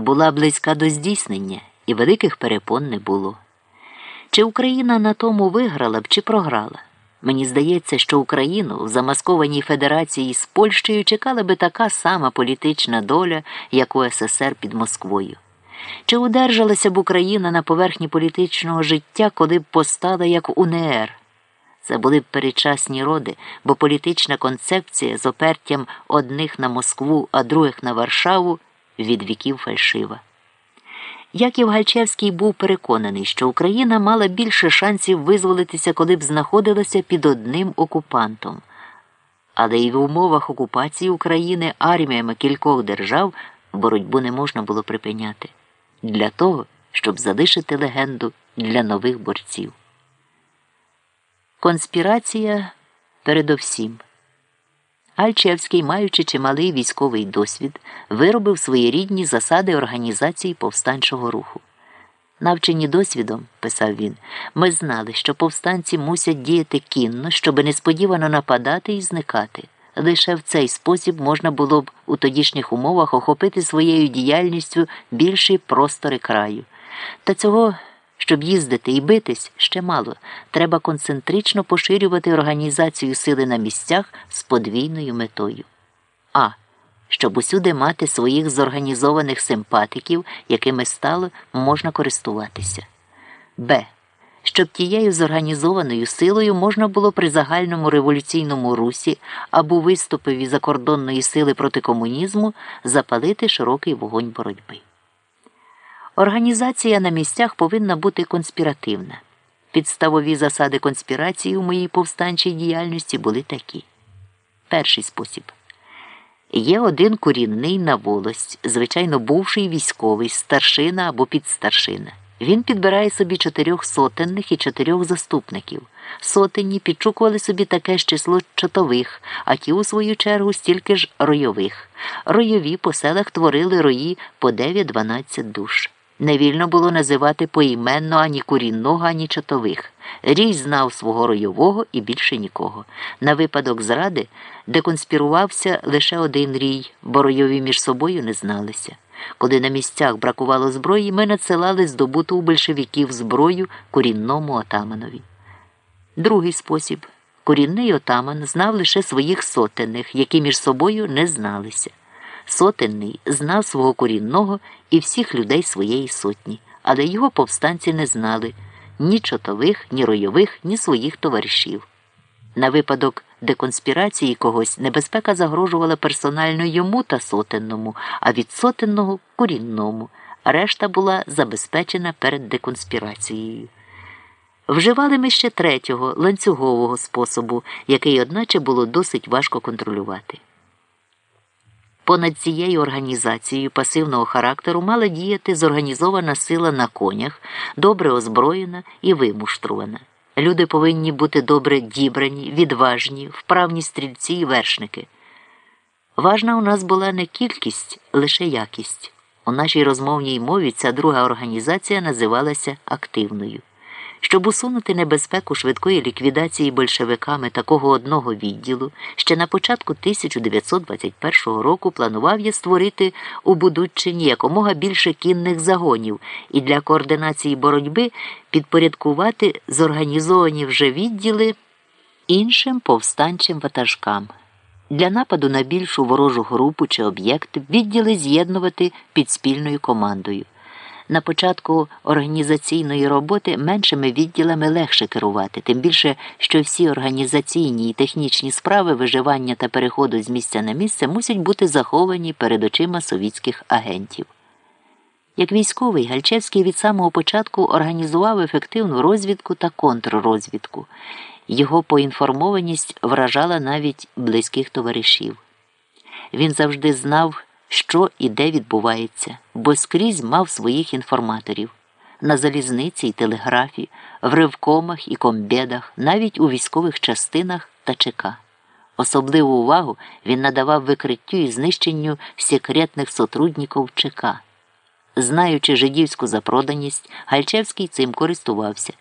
була близька до здійснення, і великих перепон не було. Чи Україна на тому виграла б, чи програла? Мені здається, що Україну в замаскованій федерації з Польщею чекала би така сама політична доля, як у СССР під Москвою. Чи удержалася б Україна на поверхні політичного життя, коли б постала як УНР? Це були б передчасні роди, бо політична концепція з опертям одних на Москву, а других на Варшаву від віків фальшива. Яків Гальчевський був переконаний, що Україна мала більше шансів визволитися, коли б знаходилася під одним окупантом. Але й в умовах окупації України арміями кількох держав боротьбу не можна було припиняти для того, щоб залишити легенду для нових борців. Конспірація передовсім. Альчевський, маючи чималий військовий досвід, виробив своєрідні засади організації повстанчого руху. Навчені досвідом, писав він, ми знали, що повстанці мусять діяти кінно, щоб несподівано нападати і зникати. Лише в цей спосіб можна було б у тодішніх умовах охопити своєю діяльністю більші простори краю. Та цього щоб їздити і битись ще мало. Треба концентрично поширювати організацію сили на місцях з подвійною метою. А. Щоб усюди мати своїх зорганізованих симпатиків, якими стало можна користуватися. Б. Щоб тією зорганізованою силою можна було при загальному революційному русі або виступові закордонної сили проти комунізму запалити широкий вогонь боротьби. Організація на місцях повинна бути конспіративна. Підставові засади конспірації у моїй повстанчій діяльності були такі. Перший спосіб. Є один корінний на волость, звичайно, бувший військовий, старшина або підстаршина. Він підбирає собі чотирьох сотенних і чотирьох заступників. Сотенні підшукували собі таке ж число чотових, а ті, у свою чергу, стільки ж ройових. Ройові по селах творили рої по 9-12 душ. Не вільно було називати поіменно ані курінного, ані чотових. Рій знав свого ройового і більше нікого. На випадок зради деконспірувався лише один рій, бо ройові між собою не зналися. Коли на місцях бракувало зброї, ми надсилали здобуту у большевиків зброю корінному отаманові. Другий спосіб корінний отаман знав лише своїх сотенних, які між собою не зналися. Сотенний знав свого корінного і всіх людей своєї сотні, але його повстанці не знали ні чотових, ні ройових, ні своїх товаришів. На випадок деконспірації когось небезпека загрожувала персонально йому та сотенному, а від сотенного корінному, решта була забезпечена перед деконспірацією. Вживали ми ще третього ланцюгового способу, який, одначе, було досить важко контролювати. Понад цією організацією пасивного характеру мала діяти зорганізована сила на конях, добре озброєна і вимуштрувана. Люди повинні бути добре дібрані, відважні, вправні стрільці і вершники. Важна у нас була не кількість, лише якість. У нашій розмовній мові ця друга організація називалася активною. Щоб усунути небезпеку швидкої ліквідації большевиками такого одного відділу, ще на початку 1921 року планував я створити у Будуччині якомога більше кінних загонів і для координації боротьби підпорядкувати зорганізовані вже відділи іншим повстанчим ватажкам. Для нападу на більшу ворожу групу чи об'єкт відділи з'єднувати під спільною командою. На початку організаційної роботи меншими відділами легше керувати, тим більше, що всі організаційні і технічні справи виживання та переходу з місця на місце мусять бути заховані перед очима совітських агентів. Як військовий, Гальчевський від самого початку організував ефективну розвідку та контррозвідку. Його поінформованість вражала навіть близьких товаришів. Він завжди знав що і де відбувається, бо скрізь мав своїх інформаторів на залізниці й телеграфі, в ревкомах і комбедах, навіть у військових частинах та ЧК. Особливу увагу він надавав викриттю і знищенню секретних сотрудників ЧК. Знаючи жидівську запроданість, Гальчевський цим користувався.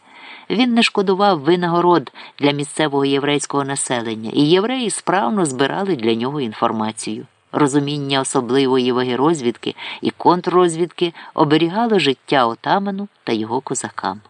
Він не шкодував винагород для місцевого єврейського населення, і євреї справно збирали для нього інформацію. Розуміння особливої ваги розвідки і контррозвідки оберігало життя отаману та його козакам.